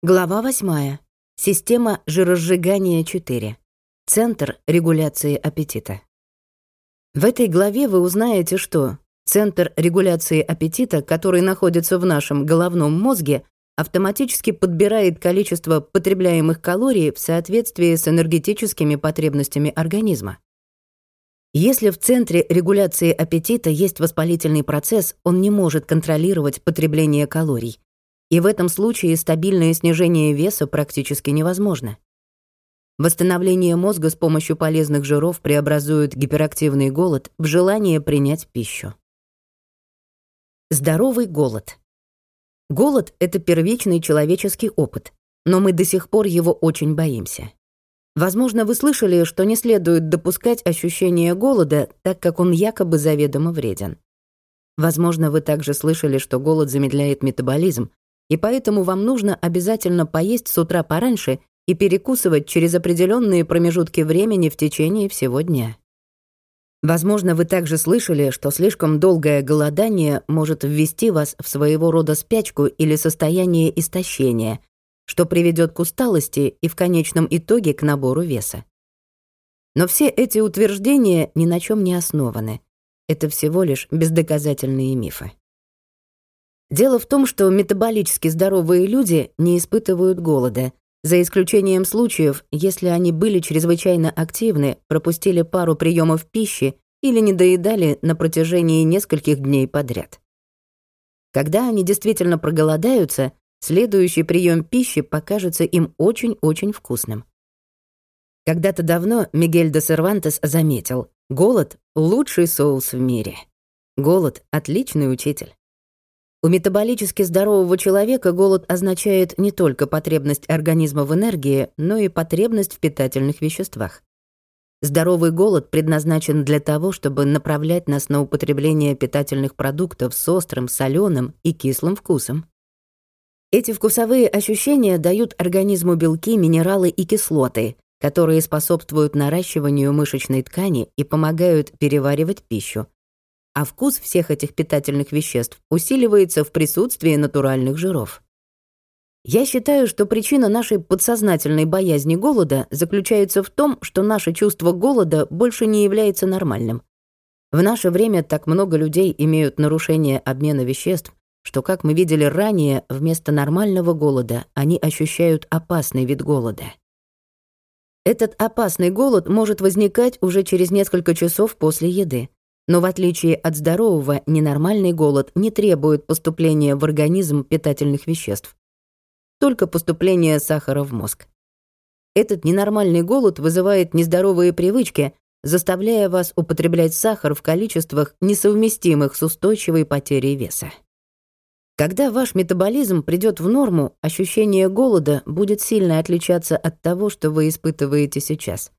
Глава 8. Система жиросжигания 4. Центр регуляции аппетита. В этой главе вы узнаете, что центр регуляции аппетита, который находится в нашем головном мозге, автоматически подбирает количество потребляемых калорий в соответствии с энергетическими потребностями организма. Если в центре регуляции аппетита есть воспалительный процесс, он не может контролировать потребление калорий, и в этом случае стабильное снижение веса практически невозможно. Восстановление мозга с помощью полезных жиров преобразует гиперактивный голод в желание принять пищу. Здоровый голод. Голод — это первичный человеческий опыт, но мы до сих пор его очень боимся. Возможно, вы слышали, что не следует допускать ощущение голода, так как он якобы заведомо вреден. Возможно, вы также слышали, что голод замедляет метаболизм, и поэтому вам нужно обязательно поесть с утра пораньше и перекусывать через определенные промежутки времени в течение всего дня. Возможно, вы также слышали, что слишком долгое голодание может ввести вас в своего рода спячку или состояние истощения, что приведет к усталости и в конечном итоге к набору веса. Но все эти утверждения ни на чем не основаны. Это всего лишь бездоказательные мифы. Дело в том, что метаболически здоровые люди не испытывают голода, за исключением случаев, если они были чрезвычайно активны, пропустили пару приемов пищи или не доедали на протяжении нескольких дней подряд. Когда они действительно проголодаются, следующий прием пищи покажется им очень-очень вкусным. Когда-то давно Мигель де Сервантес заметил, голод — лучший соус в мире. Голод — отличный учитель. У метаболически здорового человека голод означает не только потребность организма в энергии, но и потребность в питательных веществах. Здоровый голод предназначен для того, чтобы направлять нас на употребление питательных продуктов с острым, соленым и кислым вкусом. Эти вкусовые ощущения дают организму белки, минералы и кислоты, которые способствуют наращиванию мышечной ткани и помогают переваривать пищу, а вкус всех этих питательных веществ усиливается в присутствии натуральных жиров. Я считаю, что причина нашей подсознательной боязни голода заключается в том, что наше чувство голода больше не является нормальным. В наше время так много людей имеют нарушение обмена веществ, что, как мы видели ранее, вместо нормального голода они ощущают опасный вид голода. Этот опасный голод может возникать уже через несколько часов после еды. Но в отличие от здорового, ненормальный голод не требует поступления в организм питательных веществ. Только поступление сахара в мозг. Этот ненормальный голод вызывает нездоровые привычки, заставляя вас употреблять сахар в количествах, несовместимых с устойчивой потерей веса. Когда ваш метаболизм придёт в норму, ощущение голода будет сильно отличаться от того, что вы испытываете сейчас.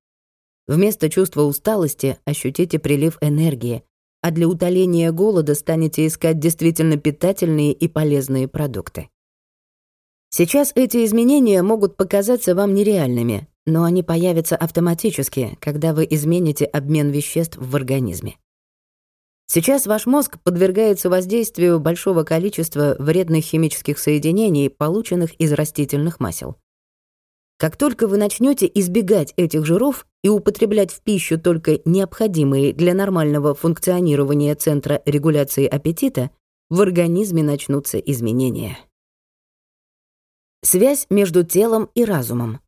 Вместо чувства усталости ощутите прилив энергии, а для утоления голода станете искать действительно питательные и полезные продукты. Сейчас эти изменения могут показаться вам нереальными, но они появятся автоматически, когда вы измените обмен веществ в организме. Сейчас ваш мозг подвергается воздействию большого количества вредных химических соединений, полученных из растительных масел. Как только вы начнете избегать этих жиров и употреблять в пищу только необходимые для нормального функционирования центра регуляции аппетита, в организме начнутся изменения. Связь между телом и разумом.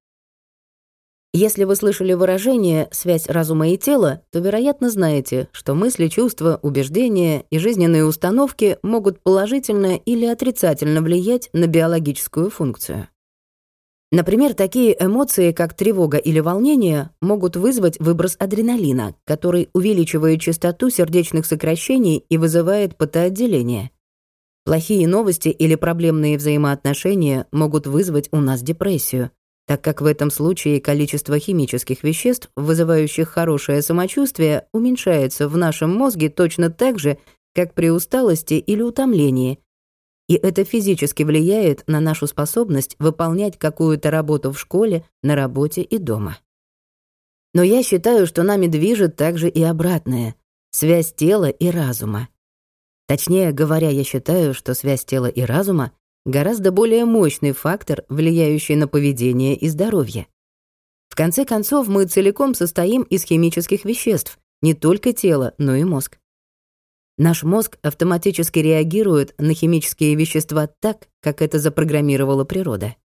Если вы слышали выражение «связь разума и тела», то, вероятно, знаете, что мысли, чувства, убеждения и жизненные установки могут положительно или отрицательно влиять на биологическую функцию. Например, такие эмоции, как тревога или волнение, могут вызвать выброс адреналина, который увеличивает частоту сердечных сокращений и вызывает потоотделение. Плохие новости или проблемные взаимоотношения могут вызвать у нас депрессию, так как в этом случае количество химических веществ, вызывающих хорошее самочувствие, уменьшается в нашем мозге точно так же, как при усталости или утомлении, и это физически влияет на нашу способность выполнять какую-то работу в школе, на работе и дома. Но я считаю, что нами движет также и обратное — связь тела и разума. Точнее говоря, я считаю, что связь тела и разума гораздо более мощный фактор, влияющий на поведение и здоровье. В конце концов, мы целиком состоим из химических веществ, не только тело, но и мозг. Наш мозг автоматически реагирует на химические вещества так, как это запрограммировала природа.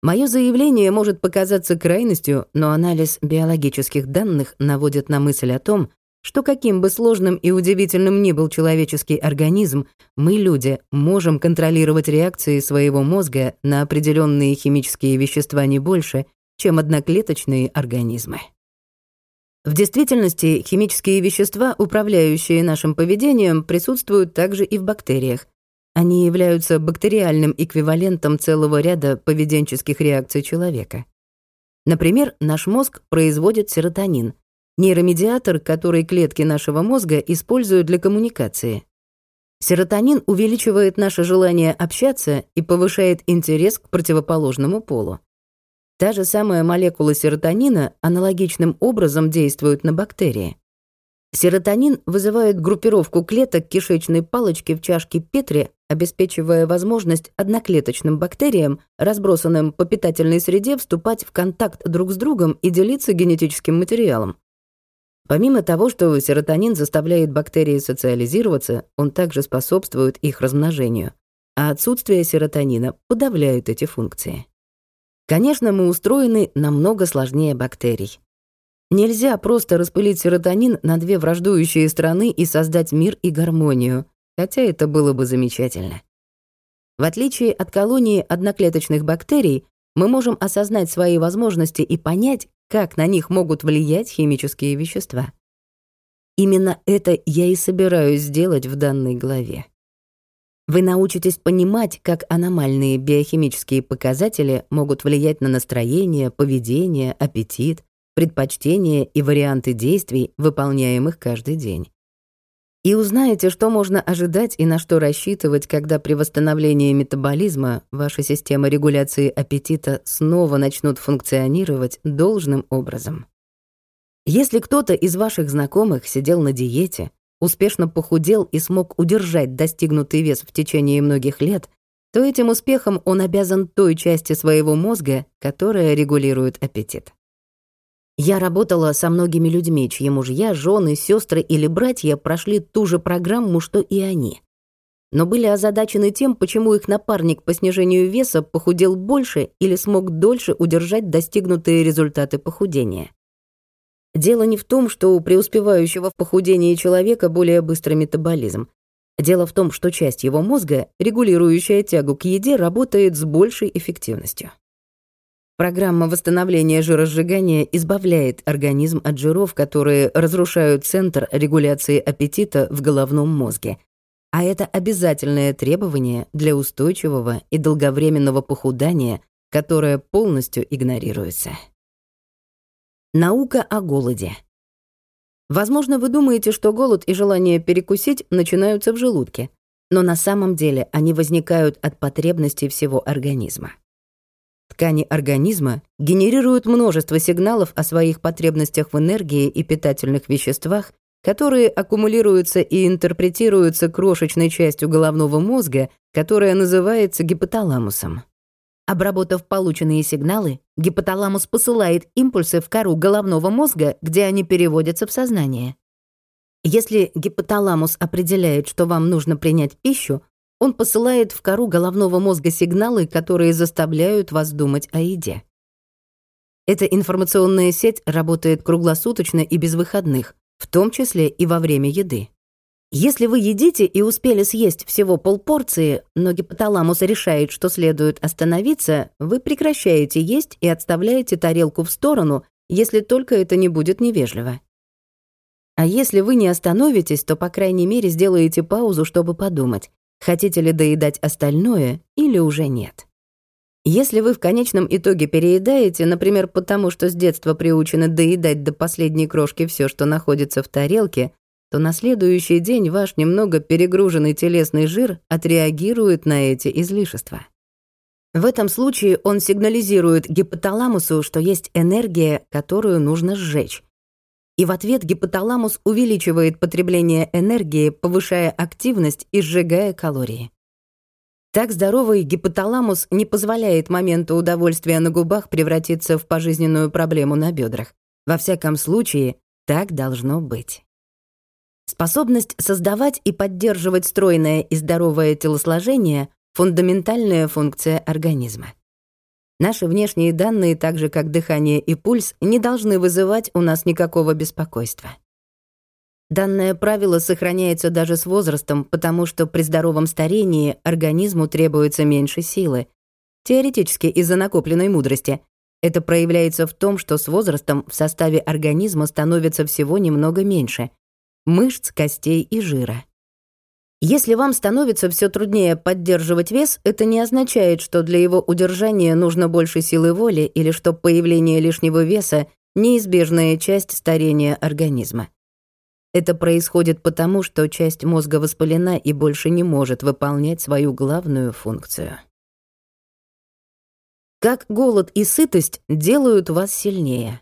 Мое заявление может показаться крайностью, но анализ биологических данных наводит на мысль о том, что каким бы сложным и удивительным ни был человеческий организм, мы, люди, можем контролировать реакции своего мозга на определенные химические вещества не больше, чем одноклеточные организмы. В действительности химические вещества, управляющие нашим поведением, присутствуют также и в бактериях. Они являются бактериальным эквивалентом целого ряда поведенческих реакций человека. Например, наш мозг производит серотонин, нейромедиатор, который клетки нашего мозга используют для коммуникации. Серотонин увеличивает наше желание общаться и повышает интерес к противоположному полу. Та же самая молекула серотонина аналогичным образом действует на бактерии. Серотонин вызывает группировку клеток кишечной палочки в чашке Петри, обеспечивая возможность одноклеточным бактериям, разбросанным по питательной среде, вступать в контакт друг с другом и делиться генетическим материалом. Помимо того, что серотонин заставляет бактерии социализироваться, он также способствует их размножению, а отсутствие серотонина подавляет эти функции. Конечно, мы устроены намного сложнее бактерий. Нельзя просто распылить серотонин на две враждующие страны и создать мир и гармонию, хотя это было бы замечательно. В отличие от колонии одноклеточных бактерий, мы можем осознать свои возможности и понять, как на них могут влиять химические вещества. Именно это я и собираюсь сделать в данной главе. Вы научитесь понимать, как аномальные биохимические показатели могут влиять на настроение, поведение, аппетит, предпочтения и варианты действий, выполняемых каждый день. И узнаете, что можно ожидать и на что рассчитывать, когда при восстановлении метаболизма ваша система регуляции аппетита снова начнут функционировать должным образом. Если кто-то из ваших знакомых сидел на диете, успешно похудел и смог удержать достигнутый вес в течение многих лет, то этим успехом он обязан той части своего мозга, которая регулирует аппетит. Я работала со многими людьми, чьи мужья, жены, сестры или братья прошли ту же программу, что и они. Но были озадачены тем, почему их напарник по снижению веса похудел больше или смог дольше удержать достигнутые результаты похудения. Дело не в том, что у преуспевающего в похудении человека более быстрый метаболизм. Дело в том, что часть его мозга, регулирующая тягу к еде, работает с большей эффективностью. Программа восстановления жиросжигания избавляет организм от жиров, которые разрушают центр регуляции аппетита в головном мозге. А это обязательное требование для устойчивого и долговременного похудания, которое полностью игнорируется. Наука о голоде. Возможно, вы думаете, что голод и желание перекусить начинаются в желудке, но на самом деле они возникают от потребностей всего организма. Ткани организма генерируют множество сигналов о своих потребностях в энергии и питательных веществах, которые аккумулируются и интерпретируются крошечной частью головного мозга, которая называется гипоталамусом. Обработав полученные сигналы, гипоталамус посылает импульсы в кору головного мозга, где они переводятся в сознание. Если гипоталамус определяет, что вам нужно принять пищу, он посылает в кору головного мозга сигналы, которые заставляют вас думать о еде. Эта информационная сеть работает круглосуточно и без выходных, в том числе и во время еды. Если вы едите и успели съесть всего полпорции, но гипоталамус решает, что следует остановиться, вы прекращаете есть и отставляете тарелку в сторону, если только это не будет невежливо. А если вы не остановитесь, то, по крайней мере, сделаете паузу, чтобы подумать, хотите ли доедать остальное или уже нет. Если вы в конечном итоге переедаете, например, потому что с детства приучены доедать до последней крошки все, что находится в тарелке, то на следующий день ваш немного перегруженный телесный жир отреагирует на эти излишества. В этом случае он сигнализирует гипоталамусу, что есть энергия, которую нужно сжечь. И в ответ гипоталамус увеличивает потребление энергии, повышая активность и сжигая калории. Так здоровый гипоталамус не позволяет моменту удовольствия на губах превратиться в пожизненную проблему на бедрах. Во всяком случае, так должно быть. Способность создавать и поддерживать стройное и здоровое телосложение — фундаментальная функция организма. Наши внешние данные, так же как дыхание и пульс, не должны вызывать у нас никакого беспокойства. Данное правило сохраняется даже с возрастом, потому что при здоровом старении организму требуется меньше силы. Теоретически из-за накопленной мудрости. Это проявляется в том, что с возрастом в составе организма становится всего немного меньше — мышц, костей и жира. Если вам становится все труднее поддерживать вес, это не означает, что для его удержания нужно больше силы воли или что появление лишнего веса — неизбежная часть старения организма. Это происходит потому, что часть мозга воспалена и больше не может выполнять свою главную функцию. Как голод и сытость делают вас сильнее?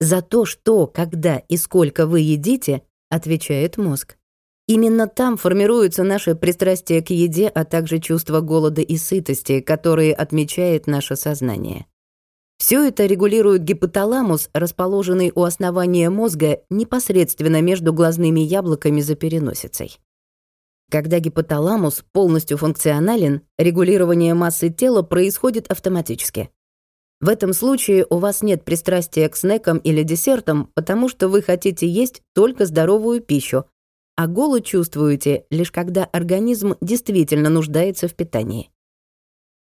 За то, что, когда и сколько вы едите, отвечает мозг. Именно там формируются наши пристрастия к еде, а также чувство голода и сытости, которые отмечает наше сознание. Все это регулирует гипоталамус, расположенный у основания мозга непосредственно между глазными яблоками за переносицей. Когда гипоталамус полностью функционален, регулирование массы тела происходит автоматически. В этом случае у вас нет пристрастия к снекам или десертам, потому что вы хотите есть только здоровую пищу, а голод чувствуете лишь когда организм действительно нуждается в питании.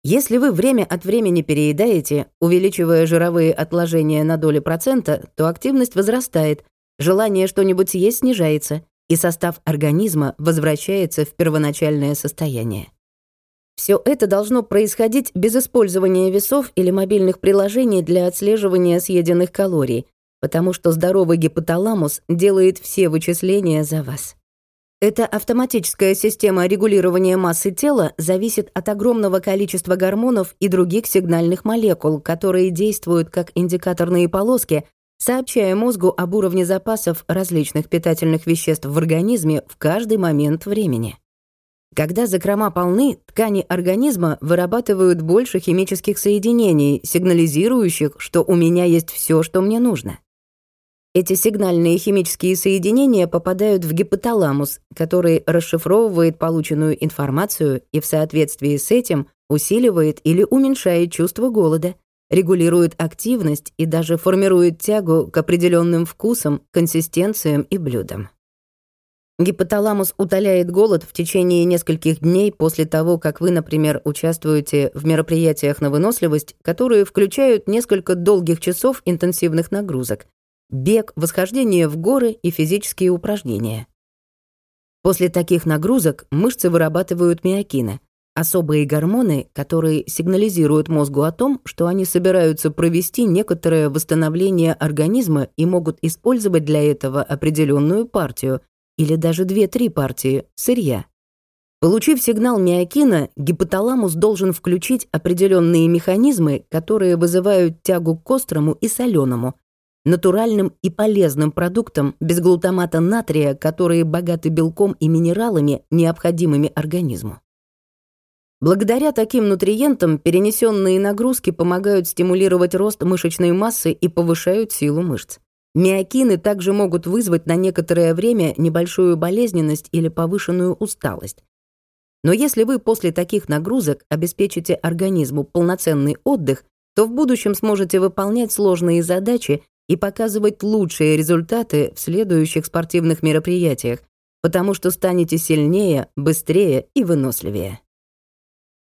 Если вы время от времени переедаете, увеличивая жировые отложения на доли процента, то активность возрастает, желание что-нибудь съесть снижается, и состав организма возвращается в первоначальное состояние. Все это должно происходить без использования весов или мобильных приложений для отслеживания съеденных калорий, потому что здоровый гипоталамус делает все вычисления за вас. Эта автоматическая система регулирования массы тела зависит от огромного количества гормонов и других сигнальных молекул, которые действуют как индикаторные полоски, сообщая мозгу об уровне запасов различных питательных веществ в организме в каждый момент времени. Когда закрома полны, ткани организма вырабатывают больше химических соединений, сигнализирующих, что у меня есть все, что мне нужно. Эти сигнальные химические соединения попадают в гипоталамус, который расшифровывает полученную информацию и в соответствии с этим усиливает или уменьшает чувство голода, регулирует активность и даже формирует тягу к определенным вкусам, консистенциям и блюдам. Гипоталамус утоляет голод в течение нескольких дней после того, как вы, например, участвуете в мероприятиях на выносливость, которые включают несколько долгих часов интенсивных нагрузок, бег, восхождение в горы и физические упражнения. После таких нагрузок мышцы вырабатывают миокины, особые гормоны, которые сигнализируют мозгу о том, что они собираются провести некоторое восстановление организма и могут использовать для этого определенную партию или даже 2-3 партии сырья. Получив сигнал миокина, гипоталамус должен включить определенные механизмы, которые вызывают тягу к острому и соленому, натуральным и полезным продуктам без глутамата натрия, которые богаты белком и минералами, необходимыми организму. Благодаря таким нутриентам перенесенные нагрузки помогают стимулировать рост мышечной массы и повышают силу мышц. Миокины также могут вызвать на некоторое время небольшую болезненность или повышенную усталость. Но если вы после таких нагрузок обеспечите организму полноценный отдых, то в будущем сможете выполнять сложные задачи и показывать лучшие результаты в следующих спортивных мероприятиях, потому что станете сильнее, быстрее и выносливее.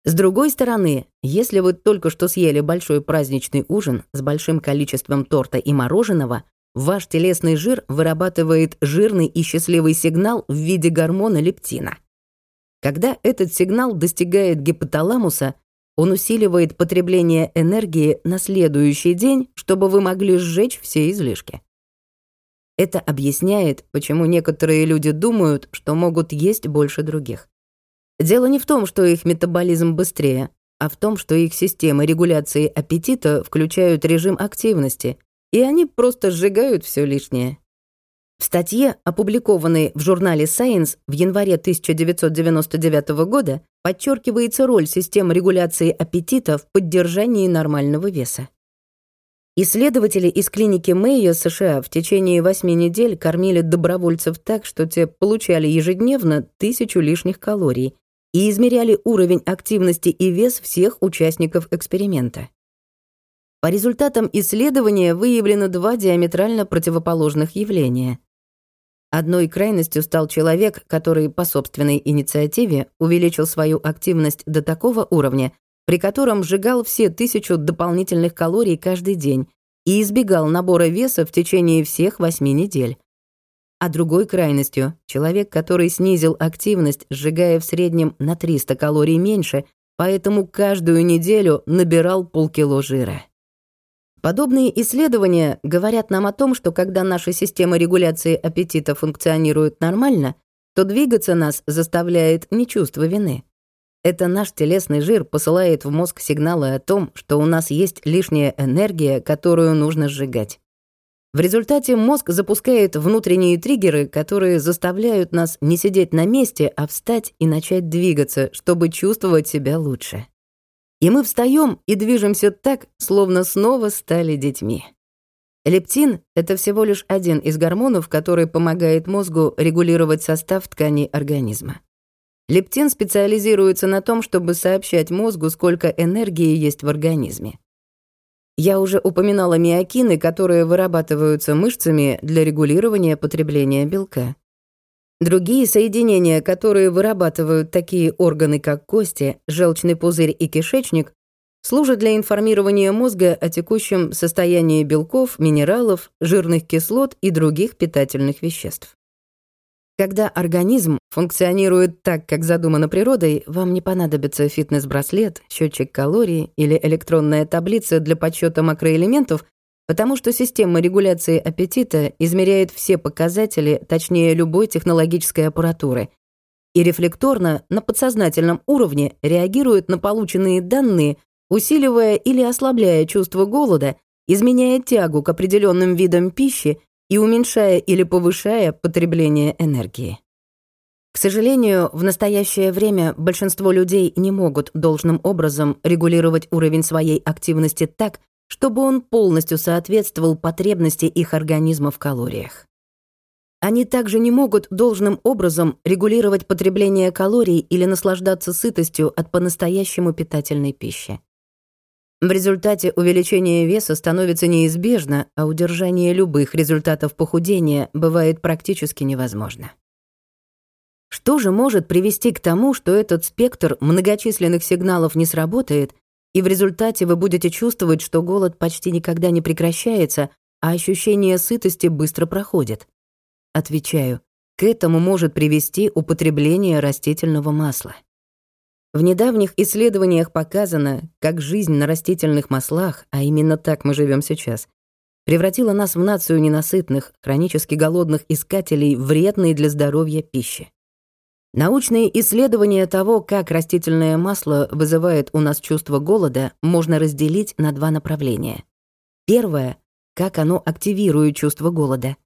С другой стороны, если вы только что съели большой праздничный ужин с большим количеством торта и мороженого, ваш телесный жир вырабатывает жирный и счастливый сигнал в виде гормона лептина. Когда этот сигнал достигает гипоталамуса, он усиливает потребление энергии на следующий день, чтобы вы могли сжечь все излишки. Это объясняет, почему некоторые люди думают, что могут есть больше других. Дело не в том, что их метаболизм быстрее, а в том, что их системы регуляции аппетита включают режим активности, и они просто сжигают все лишнее. В статье, опубликованной в журнале Science в январе 1999 года, подчеркивается роль системы регуляции аппетита в поддержании нормального веса. Исследователи из клиники Мэйо США в течение восьми недель кормили добровольцев так, что те получали ежедневно тысячу лишних калорий и измеряли уровень активности и вес всех участников эксперимента. По результатам исследования выявлено два диаметрально противоположных явления. Одной крайностью стал человек, который по собственной инициативе увеличил свою активность до такого уровня, при котором сжигал все тысячу дополнительных калорий каждый день и избегал набора веса в течение всех восьми недель. А другой крайностью — человек, который снизил активность, сжигая в среднем на 300 калорий меньше, поэтому каждую неделю набирал полкило жира. Подобные исследования говорят нам о том, что когда наша система регуляции аппетита функционирует нормально, то двигаться нас заставляет не чувство вины. Это наш телесный жир посылает в мозг сигналы о том, что у нас есть лишняя энергия, которую нужно сжигать. В результате мозг запускает внутренние триггеры, которые заставляют нас не сидеть на месте, а встать и начать двигаться, чтобы чувствовать себя лучше. И мы встаем и движемся так, словно снова стали детьми. Лептин — это всего лишь один из гормонов, который помогает мозгу регулировать состав тканей организма. Лептин специализируется на том, чтобы сообщать мозгу, сколько энергии есть в организме. Я уже упоминала миокины, которые вырабатываются мышцами для регулирования потребления белка. Другие соединения, которые вырабатывают такие органы, как кости, желчный пузырь и кишечник, служат для информирования мозга о текущем состоянии белков, минералов, жирных кислот и других питательных веществ. Когда организм функционирует так, как задумано природой, вам не понадобится фитнес-браслет, счетчик калорий или электронная таблица для подсчета макроэлементов, Потому что система регуляции аппетита измеряет все показатели, точнее любой технологической аппаратуры, и рефлекторно на подсознательном уровне реагирует на полученные данные, усиливая или ослабляя чувство голода, изменяя тягу к определенным видам пищи и уменьшая или повышая потребление энергии. К сожалению, в настоящее время большинство людей не могут должным образом регулировать уровень своей активности так, чтобы он полностью соответствовал потребности их организма в калориях. Они также не могут должным образом регулировать потребление калорий или наслаждаться сытостью от по-настоящему питательной пищи. В результате увеличение веса становится неизбежно, а удержание любых результатов похудения бывает практически невозможно. Что же может привести к тому, что этот спектр многочисленных сигналов не сработает, и в результате вы будете чувствовать, что голод почти никогда не прекращается, а ощущение сытости быстро проходит. Отвечаю, к этому может привести употребление растительного масла. В недавних исследованиях показано, как жизнь на растительных маслах, а именно так мы живем сейчас, превратила нас в нацию ненасытных, хронически голодных искателей вредной для здоровья пищи. Научные исследования того, как растительное масло вызывает у нас чувство голода, можно разделить на два направления. Первое — как оно активирует чувство голода.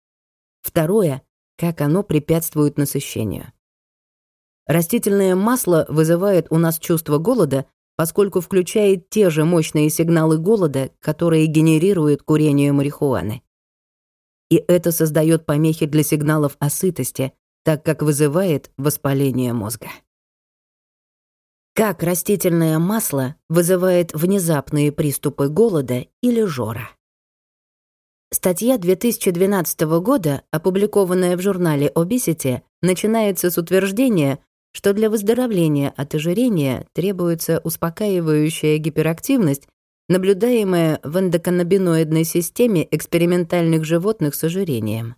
Второе — как оно препятствует насыщению. Растительное масло вызывает у нас чувство голода, поскольку включает те же мощные сигналы голода, которые генерирует курение марихуаны. И это создает помехи для сигналов о сытости, так как вызывает воспаление мозга. Как растительное масло вызывает внезапные приступы голода или жора? Статья 2012 года, опубликованная в журнале Obesity, начинается с утверждения, что для выздоровления от ожирения требуется успокаивающая гиперактивность, наблюдаемая в эндоканнабиноидной системе экспериментальных животных с ожирением.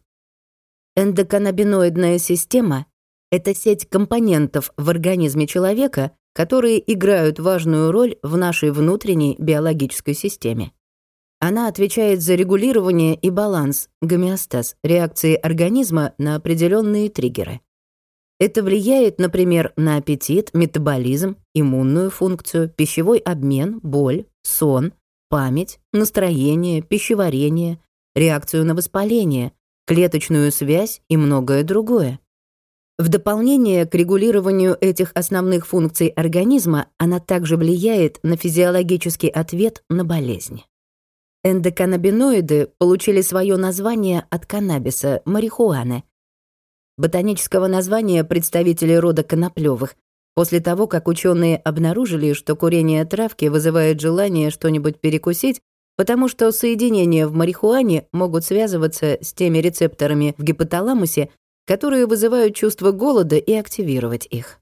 Эндоканнабиноидная система — это сеть компонентов в организме человека, которые играют важную роль в нашей внутренней биологической системе. Она отвечает за регулирование и баланс, гомеостаз, реакции организма на определенные триггеры. Это влияет, например, на аппетит, метаболизм, иммунную функцию, пищевой обмен, боль, сон, память, настроение, пищеварение, реакцию на воспаление, клеточную связь и многое другое. В дополнение к регулированию этих основных функций организма она также влияет на физиологический ответ на болезнь. Эндоканнабиноиды получили свое название от каннабиса, марихуаны. Ботанического названия представители рода коноплёвых, после того, как ученые обнаружили, что курение травки вызывает желание что-нибудь перекусить, потому что соединения в марихуане могут связываться с теми рецепторами в гипоталамусе, которые вызывают чувство голода и активировать их.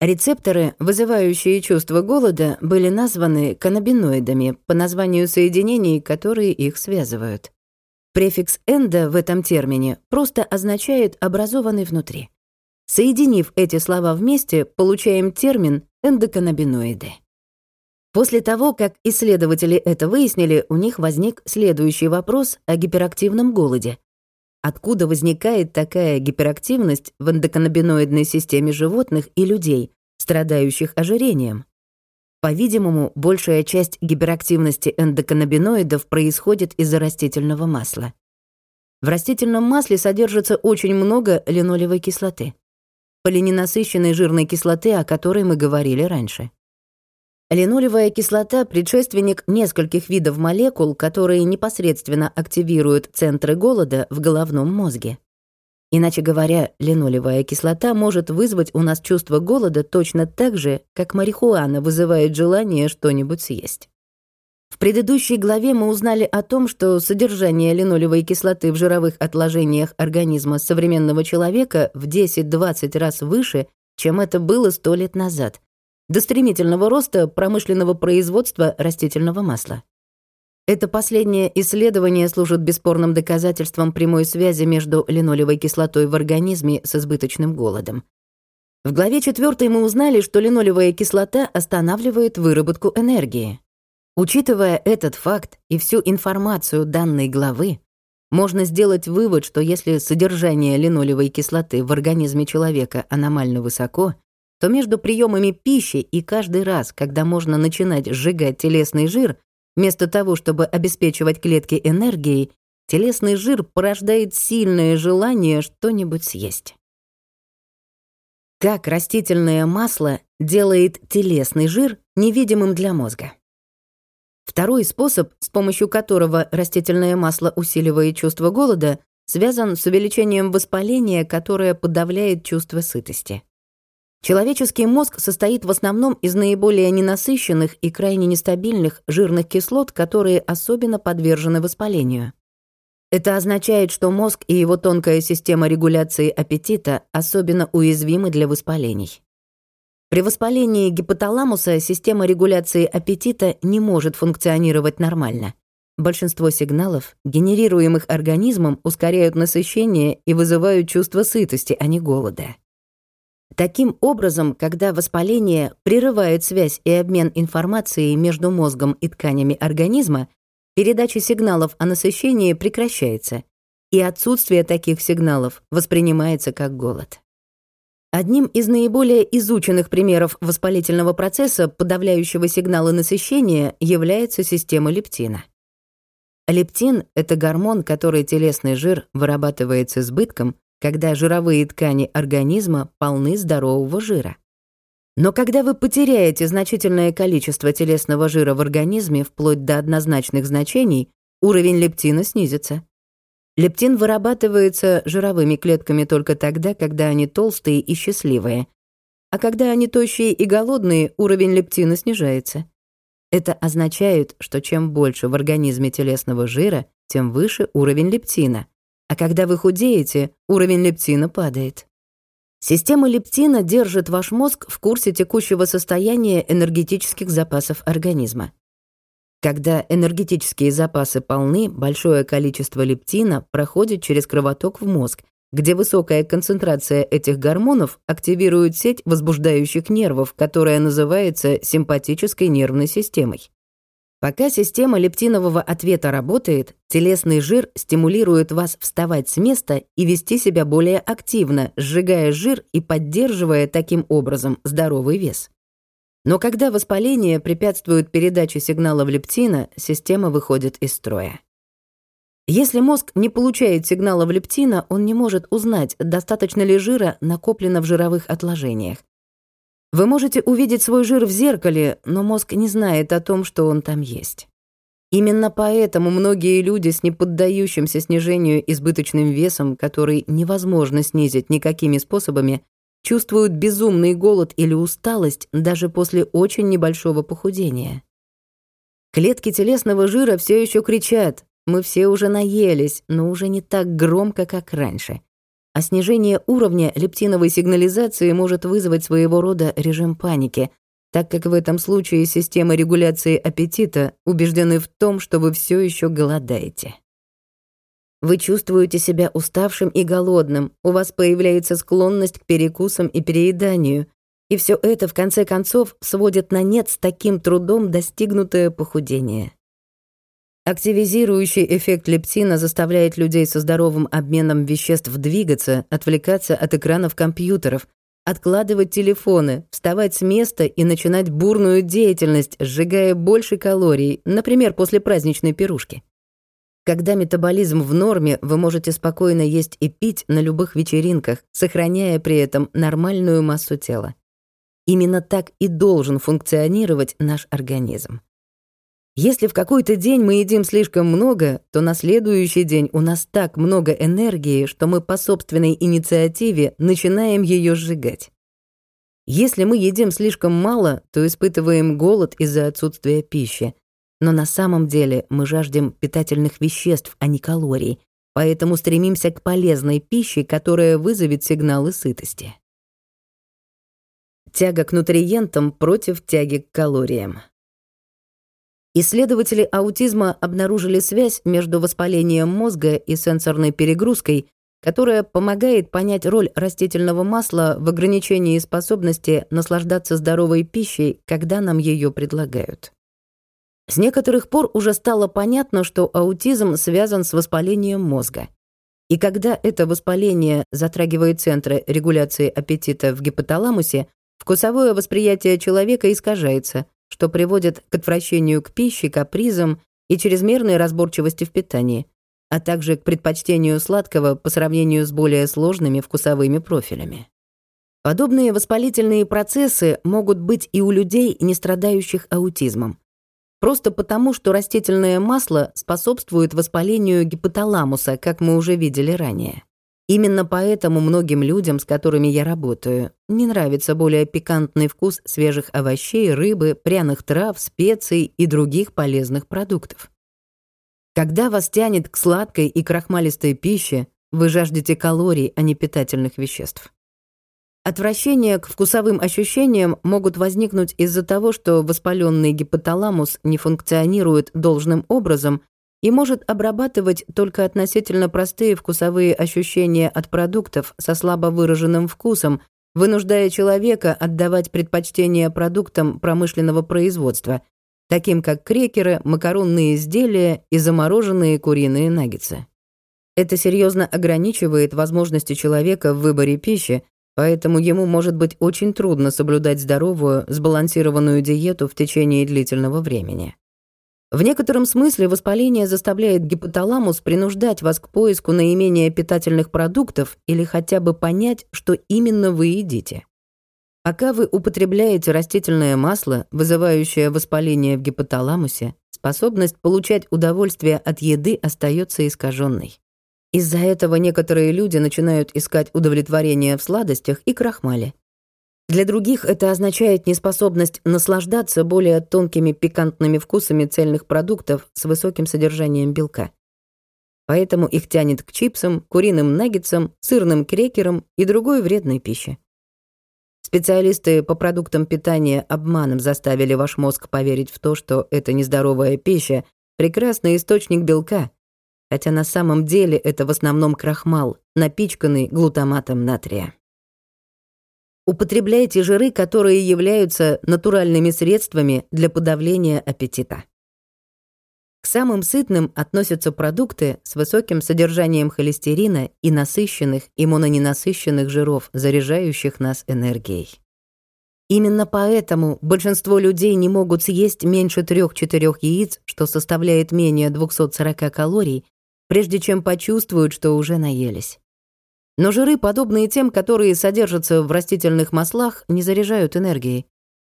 Рецепторы, вызывающие чувство голода, были названы каннабиноидами по названию соединений, которые их связывают. Префикс «эндо» в этом термине просто означает «образованный внутри». Соединив эти слова вместе, получаем термин «эндоканнабиноиды». После того, как исследователи это выяснили, у них возник следующий вопрос о гиперактивном голоде. Откуда возникает такая гиперактивность в эндоканнабиноидной системе животных и людей, страдающих ожирением? По-видимому, большая часть гиперактивности эндоканнабиноидов происходит из-за растительного масла. В растительном масле содержится очень много линолевой кислоты, полиненасыщенной жирной кислоты, о которой мы говорили раньше. Линолевая кислота — предшественник нескольких видов молекул, которые непосредственно активируют центры голода в головном мозге. Иначе говоря, линолевая кислота может вызвать у нас чувство голода точно так же, как марихуана вызывает желание что-нибудь съесть. В предыдущей главе мы узнали о том, что содержание линолевой кислоты в жировых отложениях организма современного человека в 10-20 раз выше, чем это было 100 лет назад — до стремительного роста промышленного производства растительного масла. Это последнее исследование служит бесспорным доказательством прямой связи между линолевой кислотой в организме с избыточным голодом. В главе 4 мы узнали, что линолевая кислота останавливает выработку энергии. Учитывая этот факт и всю информацию данной главы, можно сделать вывод, что если содержание линолевой кислоты в организме человека аномально высоко, то между приемами пищи и каждый раз, когда можно начинать сжигать телесный жир, вместо того, чтобы обеспечивать клетки энергией, телесный жир порождает сильное желание что-нибудь съесть. Как растительное масло делает телесный жир невидимым для мозга? Второй способ, с помощью которого растительное масло усиливает чувство голода, связан с увеличением воспаления, которое подавляет чувство сытости. Человеческий мозг состоит в основном из наиболее ненасыщенных и крайне нестабильных жирных кислот, которые особенно подвержены воспалению. Это означает, что мозг и его тонкая система регуляции аппетита особенно уязвимы для воспалений. При воспалении гипоталамуса система регуляции аппетита не может функционировать нормально. Большинство сигналов, генерируемых организмом, ускоряют насыщение и вызывают чувство сытости, а не голода. Таким образом, когда воспаление прерывает связь и обмен информацией между мозгом и тканями организма, передача сигналов о насыщении прекращается, и отсутствие таких сигналов воспринимается как голод. Одним из наиболее изученных примеров воспалительного процесса, подавляющего сигналы насыщения, является система лептина. Лептин — это гормон, который телесный жир вырабатывает с избытком, когда жировые ткани организма полны здорового жира. Но когда вы потеряете значительное количество телесного жира в организме вплоть до однозначных значений, уровень лептина снизится. Лептин вырабатывается жировыми клетками только тогда, когда они толстые и счастливые. А когда они тощие и голодные, уровень лептина снижается. Это означает, что чем больше в организме телесного жира, тем выше уровень лептина. А когда вы худеете, уровень лептина падает. Система лептина держит ваш мозг в курсе текущего состояния энергетических запасов организма. Когда энергетические запасы полны, большое количество лептина проходит через кровоток в мозг, где высокая концентрация этих гормонов активирует сеть возбуждающих нервов, которая называется симпатической нервной системой. Пока система лептинового ответа работает, телесный жир стимулирует вас вставать с места и вести себя более активно, сжигая жир и поддерживая таким образом здоровый вес. Но когда воспаление препятствует передаче сигналов лептина, система выходит из строя. Если мозг не получает сигналов лептина, он не может узнать, достаточно ли жира накоплено в жировых отложениях. Вы можете увидеть свой жир в зеркале, но мозг не знает о том, что он там есть. Именно поэтому многие люди с неподдающимся снижению избыточным весом, который невозможно снизить никакими способами, чувствуют безумный голод или усталость даже после очень небольшого похудения. Клетки телесного жира все еще кричат «Мы все уже наелись, но уже не так громко, как раньше». А снижение уровня лептиновой сигнализации может вызвать своего рода режим паники, так как в этом случае система регуляции аппетита убеждены в том, что вы все еще голодаете. Вы чувствуете себя уставшим и голодным, у вас появляется склонность к перекусам и перееданию, и все это, в конце концов, сводит на нет с таким трудом достигнутое похудение. Активизирующий эффект лептина заставляет людей со здоровым обменом веществ двигаться, отвлекаться от экранов компьютеров, откладывать телефоны, вставать с места и начинать бурную деятельность, сжигая больше калорий, например, после праздничной пирушки. Когда метаболизм в норме, вы можете спокойно есть и пить на любых вечеринках, сохраняя при этом нормальную массу тела. Именно так и должен функционировать наш организм. Если в какой-то день мы едим слишком много, то на следующий день у нас так много энергии, что мы по собственной инициативе начинаем ее сжигать. Если мы едим слишком мало, то испытываем голод из-за отсутствия пищи. Но на самом деле мы жаждем питательных веществ, а не калорий, поэтому стремимся к полезной пище, которая вызовет сигналы сытости. Тяга к нутриентам против тяги к калориям. Исследователи аутизма обнаружили связь между воспалением мозга и сенсорной перегрузкой, которая помогает понять роль растительного масла в ограничении способности наслаждаться здоровой пищей, когда нам ее предлагают. С некоторых пор уже стало понятно, что аутизм связан с воспалением мозга. И когда это воспаление затрагивает центры регуляции аппетита в гипоталамусе, вкусовое восприятие человека искажается, что приводит к отвращению к пище, капризам и чрезмерной разборчивости в питании, а также к предпочтению сладкого по сравнению с более сложными вкусовыми профилями. Подобные воспалительные процессы могут быть и у людей, не страдающих аутизмом. Просто потому, что растительное масло способствует воспалению гипоталамуса, как мы уже видели ранее. Именно поэтому многим людям, с которыми я работаю, не нравится более пикантный вкус свежих овощей, рыбы, пряных трав, специй и других полезных продуктов. Когда вас тянет к сладкой и крахмалистой пище, вы жаждете калорий, а не питательных веществ. Отвращение к вкусовым ощущениям могут возникнуть из-за того, что воспаленный гипоталамус не функционирует должным образом и может обрабатывать только относительно простые вкусовые ощущения от продуктов со слабо выраженным вкусом, вынуждая человека отдавать предпочтение продуктам промышленного производства, таким как крекеры, макаронные изделия и замороженные куриные наггетсы. Это серьезно ограничивает возможности человека в выборе пищи, поэтому ему может быть очень трудно соблюдать здоровую, сбалансированную диету в течение длительного времени. В некотором смысле воспаление заставляет гипоталамус принуждать вас к поиску наименее питательных продуктов или хотя бы понять, что именно вы едите. Пока вы употребляете растительное масло, вызывающее воспаление в гипоталамусе, способность получать удовольствие от еды остается искаженной. Из-за этого некоторые люди начинают искать удовлетворение в сладостях и крахмале, для других это означает неспособность наслаждаться более тонкими пикантными вкусами цельных продуктов с высоким содержанием белка. Поэтому их тянет к чипсам, куриным наггетсам, сырным крекерам и другой вредной пище. Специалисты по продуктам питания обманом заставили ваш мозг поверить в то, что это нездоровая пища — прекрасный источник белка, хотя на самом деле это в основном крахмал, напичканный глутаматом натрия. Употребляйте жиры, которые являются натуральными средствами для подавления аппетита. К самым сытным относятся продукты с высоким содержанием холестерина и насыщенных и мононенасыщенных жиров, заряжающих нас энергией. Именно поэтому большинство людей не могут съесть меньше 3-4 яиц, что составляет менее 240 калорий, прежде чем почувствуют, что уже наелись. Но жиры, подобные тем, которые содержатся в растительных маслах, не заряжают энергией.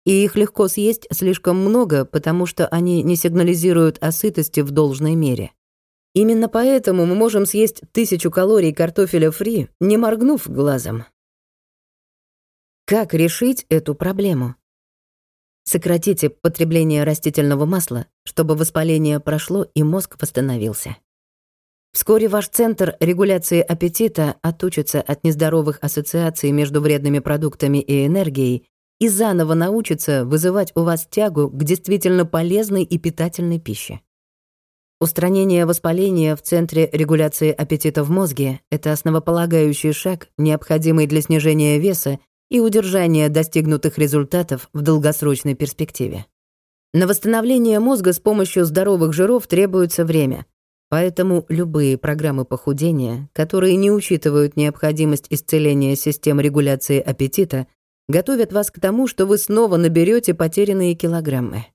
И их легко съесть слишком много, потому что они не сигнализируют о сытости в должной мере. Именно поэтому мы можем съесть тысячу калорий картофеля фри, не моргнув глазом. Как решить эту проблему? Сократите потребление растительного масла, чтобы воспаление прошло и мозг восстановился. Вскоре ваш центр регуляции аппетита отучится от нездоровых ассоциаций между вредными продуктами и энергией и заново научится вызывать у вас тягу к действительно полезной и питательной пище. Устранение воспаления в центре регуляции аппетита в мозге — это основополагающий шаг, необходимый для снижения веса и удержания достигнутых результатов в долгосрочной перспективе. На восстановление мозга с помощью здоровых жиров требуется время — Поэтому любые программы похудения, которые не учитывают необходимость исцеления систем регуляции аппетита, готовят вас к тому, что вы снова наберете потерянные килограммы.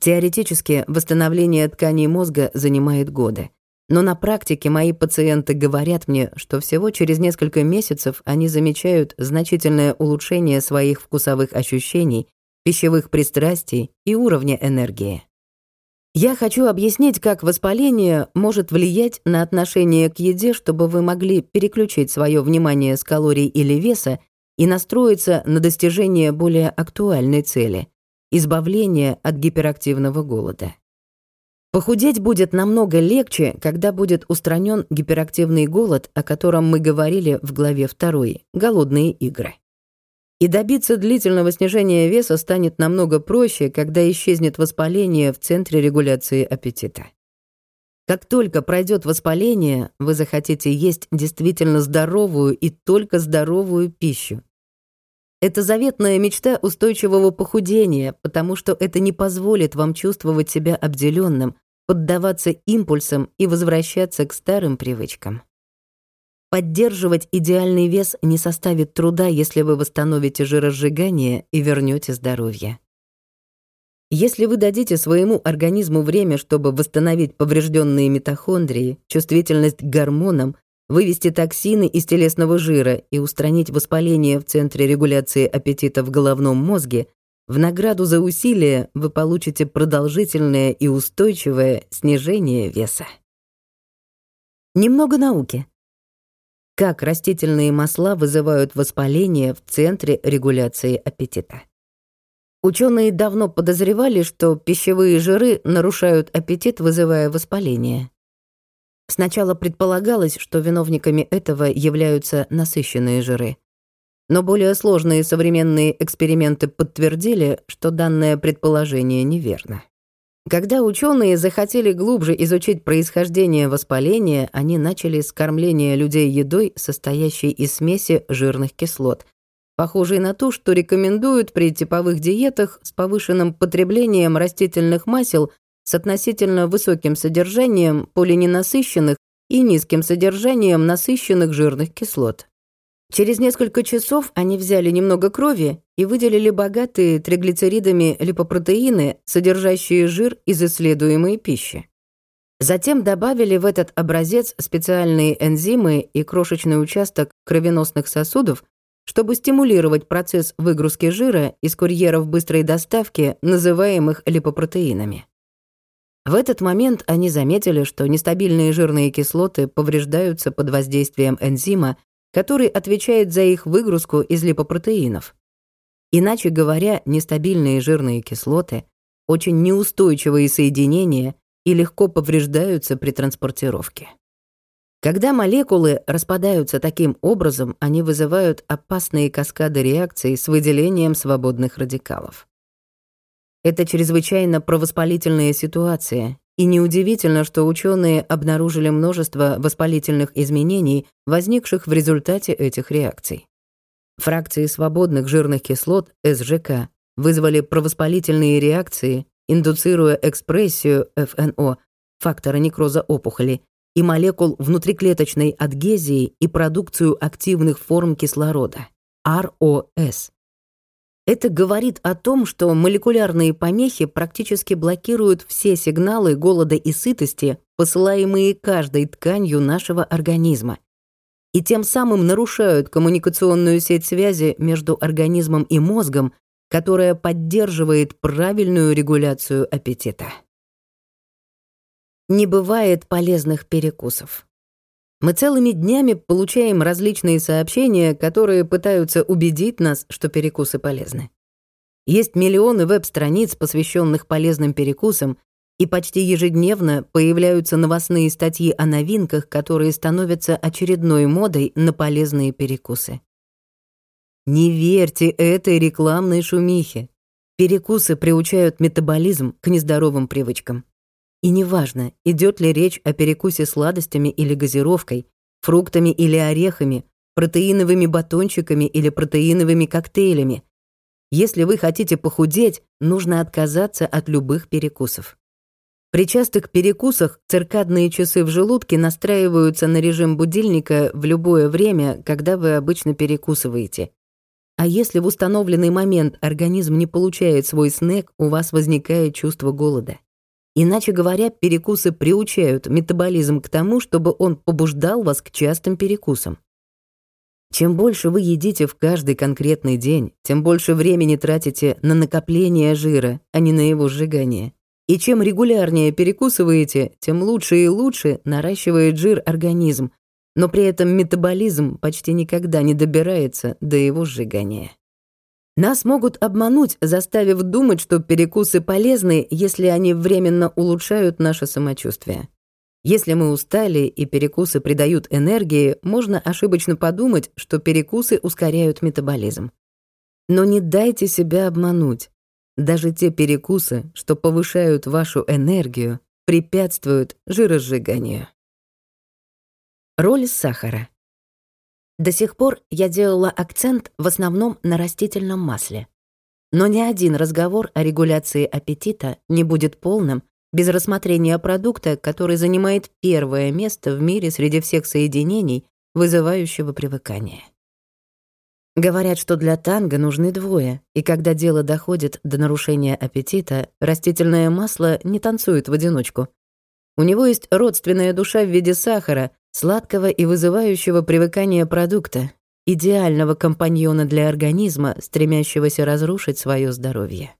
Теоретически восстановление тканей мозга занимает годы. Но на практике мои пациенты говорят мне, что всего через несколько месяцев они замечают значительное улучшение своих вкусовых ощущений, пищевых пристрастий и уровня энергии. Я хочу объяснить, как воспаление может влиять на отношение к еде, чтобы вы могли переключить свое внимание с калорий или веса и настроиться на достижение более актуальной цели — избавление от гиперактивного голода. Похудеть будет намного легче, когда будет устранен гиперактивный голод, о котором мы говорили в главе 2 «Голодные игры». И добиться длительного снижения веса станет намного проще, когда исчезнет воспаление в центре регуляции аппетита. Как только пройдет воспаление, вы захотите есть действительно здоровую и только здоровую пищу. Это заветная мечта устойчивого похудения, потому что это не позволит вам чувствовать себя обделенным, поддаваться импульсам и возвращаться к старым привычкам. Поддерживать идеальный вес не составит труда, если вы восстановите жиросжигание и вернете здоровье. Если вы дадите своему организму время, чтобы восстановить поврежденные митохондрии, чувствительность к гормонам, вывести токсины из телесного жира и устранить воспаление в центре регуляции аппетита в головном мозге, в награду за усилия вы получите продолжительное и устойчивое снижение веса. Немного науки как растительные масла вызывают воспаление в центре регуляции аппетита. Ученые давно подозревали, что пищевые жиры нарушают аппетит, вызывая воспаление. Сначала предполагалось, что виновниками этого являются насыщенные жиры. Но более сложные современные эксперименты подтвердили, что данное предположение неверно. Когда ученые захотели глубже изучить происхождение воспаления, они начали с кормления людей едой, состоящей из смеси жирных кислот, похожей на ту, что рекомендуют при типовых диетах с повышенным потреблением растительных масел с относительно высоким содержанием полиненасыщенных и низким содержанием насыщенных жирных кислот. Через несколько часов они взяли немного крови и выделили богатые триглицеридами липопротеины, содержащие жир из исследуемой пищи. Затем добавили в этот образец специальные энзимы и крошечный участок кровеносных сосудов, чтобы стимулировать процесс выгрузки жира из курьеров быстрой доставки, называемых липопротеинами. В этот момент они заметили, что нестабильные жирные кислоты повреждаются под воздействием энзима, который отвечает за их выгрузку из липопротеинов. Иначе говоря, нестабильные жирные кислоты — очень неустойчивые соединения и легко повреждаются при транспортировке. Когда молекулы распадаются таким образом, они вызывают опасные каскады реакций с выделением свободных радикалов. Это чрезвычайно провоспалительная ситуация, и неудивительно, что ученые обнаружили множество воспалительных изменений, возникших в результате этих реакций. Фракции свободных жирных кислот, СЖК, вызвали провоспалительные реакции, индуцируя экспрессию ФНО, фактора некроза опухоли, и молекул внутриклеточной адгезии и продукцию активных форм кислорода, РОС. Это говорит о том, что молекулярные помехи практически блокируют все сигналы голода и сытости, посылаемые каждой тканью нашего организма, и тем самым нарушают коммуникационную сеть связи между организмом и мозгом, которая поддерживает правильную регуляцию аппетита. Не бывает полезных перекусов. Мы целыми днями получаем различные сообщения, которые пытаются убедить нас, что перекусы полезны. Есть миллионы веб-страниц, посвященных полезным перекусам, и почти ежедневно появляются новостные статьи о новинках, которые становятся очередной модой на полезные перекусы. Не верьте этой рекламной шумихе. Перекусы приучают метаболизм к нездоровым привычкам. И неважно, идет ли речь о перекусе сладостями или газировкой, фруктами или орехами, протеиновыми батончиками или протеиновыми коктейлями. Если вы хотите похудеть, нужно отказаться от любых перекусов. При частых перекусах циркадные часы в желудке настраиваются на режим будильника в любое время, когда вы обычно перекусываете. А если в установленный момент организм не получает свой снэк, у вас возникает чувство голода. Иначе говоря, перекусы приучают метаболизм к тому, чтобы он побуждал вас к частым перекусам. Чем больше вы едите в каждый конкретный день, тем больше времени тратите на накопление жира, а не на его сжигание. И чем регулярнее перекусываете, тем лучше и лучше наращивает жир организм, но при этом метаболизм почти никогда не добирается до его сжигания. Нас могут обмануть, заставив думать, что перекусы полезны, если они временно улучшают наше самочувствие. Если мы устали и перекусы придают энергии, можно ошибочно подумать, что перекусы ускоряют метаболизм. Но не дайте себя обмануть. Даже те перекусы, что повышают вашу энергию, препятствуют жиросжиганию. Роль сахара. До сих пор я делала акцент в основном на растительном масле. Но ни один разговор о регуляции аппетита не будет полным без рассмотрения продукта, который занимает первое место в мире среди всех соединений, вызывающего привыкание. Говорят, что для танго нужны двое, и когда дело доходит до нарушения аппетита, растительное масло не танцует в одиночку. У него есть родственная душа в виде сахара, сладкого и вызывающего привыкание продукта, идеального компаньона для организма, стремящегося разрушить свое здоровье.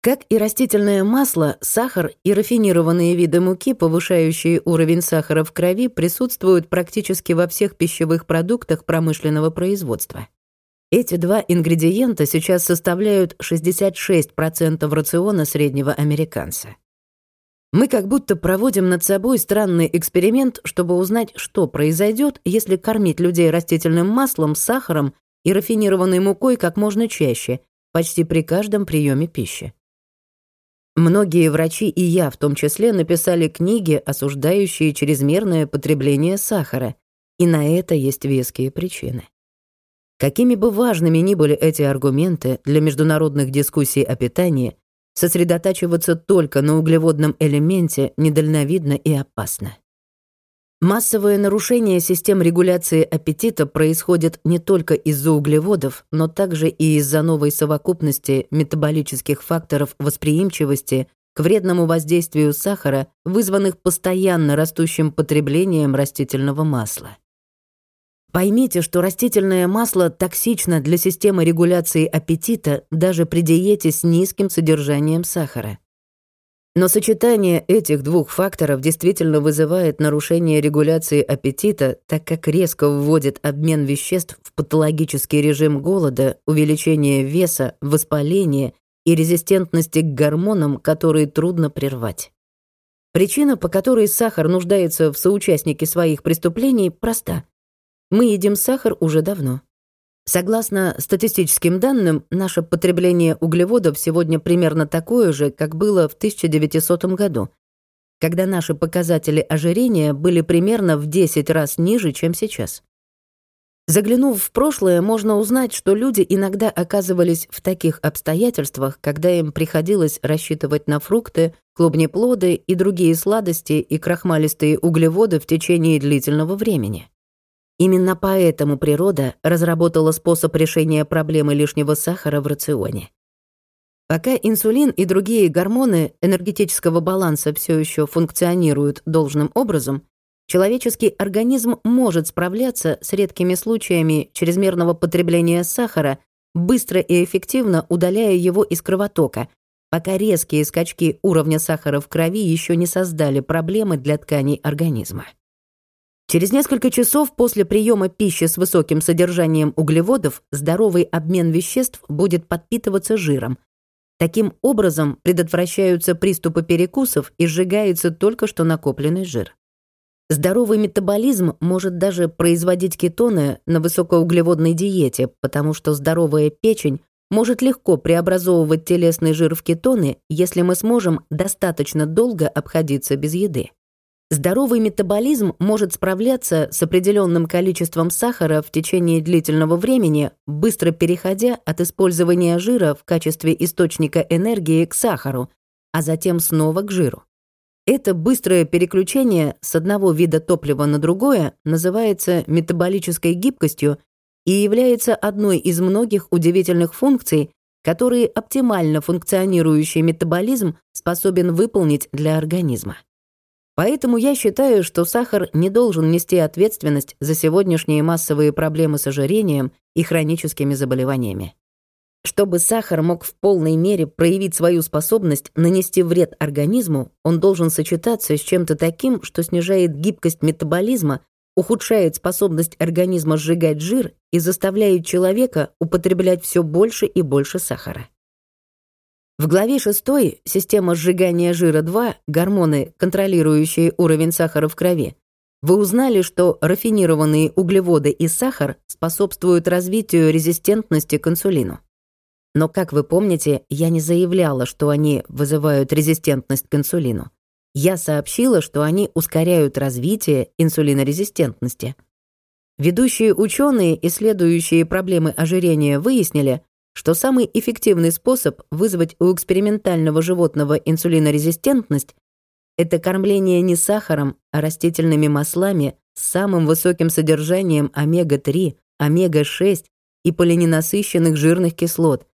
Как и растительное масло, сахар и рафинированные виды муки, повышающие уровень сахара в крови, присутствуют практически во всех пищевых продуктах промышленного производства. Эти два ингредиента сейчас составляют 66% рациона среднего американца. Мы как будто проводим над собой странный эксперимент, чтобы узнать, что произойдет, если кормить людей растительным маслом, сахаром и рафинированной мукой как можно чаще, почти при каждом приеме пищи. Многие врачи и я в том числе написали книги, осуждающие чрезмерное потребление сахара, и на это есть веские причины. Какими бы важными ни были эти аргументы для международных дискуссий о питании, Сосредотачиваться только на углеводном элементе недальновидно и опасно. Массовое нарушение систем регуляции аппетита происходит не только из-за углеводов, но также и из-за новой совокупности метаболических факторов восприимчивости к вредному воздействию сахара, вызванных постоянно растущим потреблением растительного масла. Поймите, что растительное масло токсично для системы регуляции аппетита даже при диете с низким содержанием сахара. Но сочетание этих двух факторов действительно вызывает нарушение регуляции аппетита, так как резко вводит обмен веществ в патологический режим голода, увеличение веса, воспаления и резистентности к гормонам, которые трудно прервать. Причина, по которой сахар нуждается в соучастнике своих преступлений, проста. Мы едим сахар уже давно. Согласно статистическим данным, наше потребление углеводов сегодня примерно такое же, как было в 1900 году, когда наши показатели ожирения были примерно в 10 раз ниже, чем сейчас. Заглянув в прошлое, можно узнать, что люди иногда оказывались в таких обстоятельствах, когда им приходилось рассчитывать на фрукты, клубнеплоды и другие сладости и крахмалистые углеводы в течение длительного времени. Именно поэтому природа разработала способ решения проблемы лишнего сахара в рационе. Пока инсулин и другие гормоны энергетического баланса все еще функционируют должным образом, человеческий организм может справляться с редкими случаями чрезмерного потребления сахара, быстро и эффективно удаляя его из кровотока, пока резкие скачки уровня сахара в крови еще не создали проблемы для тканей организма. Через несколько часов после приема пищи с высоким содержанием углеводов здоровый обмен веществ будет подпитываться жиром, Таким образом предотвращаются приступы перекусов и сжигается только что накопленный жир. Здоровый метаболизм может даже производить кетоны на высокоуглеводной диете, потому что здоровая печень может легко преобразовывать телесный жир в кетоны, если мы сможем достаточно долго обходиться без еды. Здоровый метаболизм может справляться с определенным количеством сахара в течение длительного времени, быстро переходя от использования жира в качестве источника энергии к сахару, а затем снова к жиру. Это быстрое переключение с одного вида топлива на другое называется метаболической гибкостью и является одной из многих удивительных функций, которые оптимально функционирующий метаболизм способен выполнить для организма. Поэтому я считаю, что сахар не должен нести ответственность за сегодняшние массовые проблемы с ожирением и хроническими заболеваниями. Чтобы сахар мог в полной мере проявить свою способность нанести вред организму, он должен сочетаться с чем-то таким, что снижает гибкость метаболизма, ухудшает способность организма сжигать жир и заставляет человека употреблять все больше и больше сахара. В главе 6 «Система сжигания жира-2. Гормоны, контролирующие уровень сахара в крови» вы узнали, что рафинированные углеводы и сахар способствуют развитию резистентности к инсулину. Но, как вы помните, я не заявляла, что они вызывают резистентность к инсулину. Я сообщила, что они ускоряют развитие инсулинорезистентности. Ведущие ученые, исследующие проблемы ожирения, выяснили, что самый эффективный способ вызвать у экспериментального животного инсулинорезистентность – это кормление не сахаром, а растительными маслами с самым высоким содержанием омега-3, омега-6 и полиненасыщенных жирных кислот,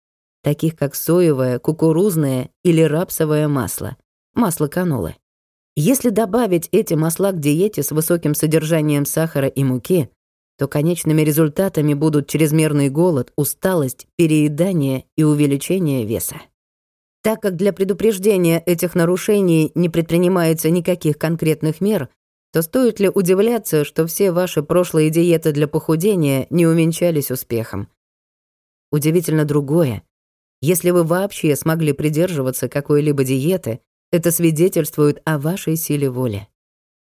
таких как соевое, кукурузное или рапсовое масло, масло канолы. Если добавить эти масла к диете с высоким содержанием сахара и муки, то конечными результатами будут чрезмерный голод, усталость, переедание и увеличение веса. Так как для предупреждения этих нарушений не предпринимается никаких конкретных мер, то стоит ли удивляться, что все ваши прошлые диеты для похудения не уменьшались успехом? Удивительно другое. Если вы вообще смогли придерживаться какой-либо диеты, это свидетельствует о вашей силе воли.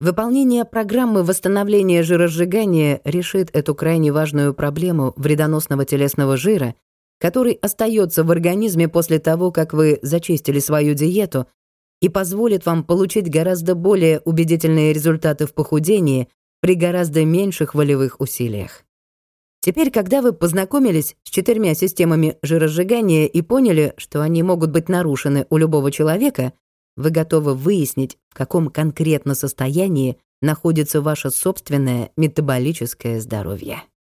Выполнение программы восстановления жиросжигания решит эту крайне важную проблему вредоносного телесного жира, который остается в организме после того, как вы зачистили свою диету, и позволит вам получить гораздо более убедительные результаты в похудении при гораздо меньших волевых усилиях. Теперь, когда вы познакомились с четырьмя системами жиросжигания и поняли, что они могут быть нарушены у любого человека, вы готовы выяснить, в каком конкретно состоянии находится ваше собственное метаболическое здоровье.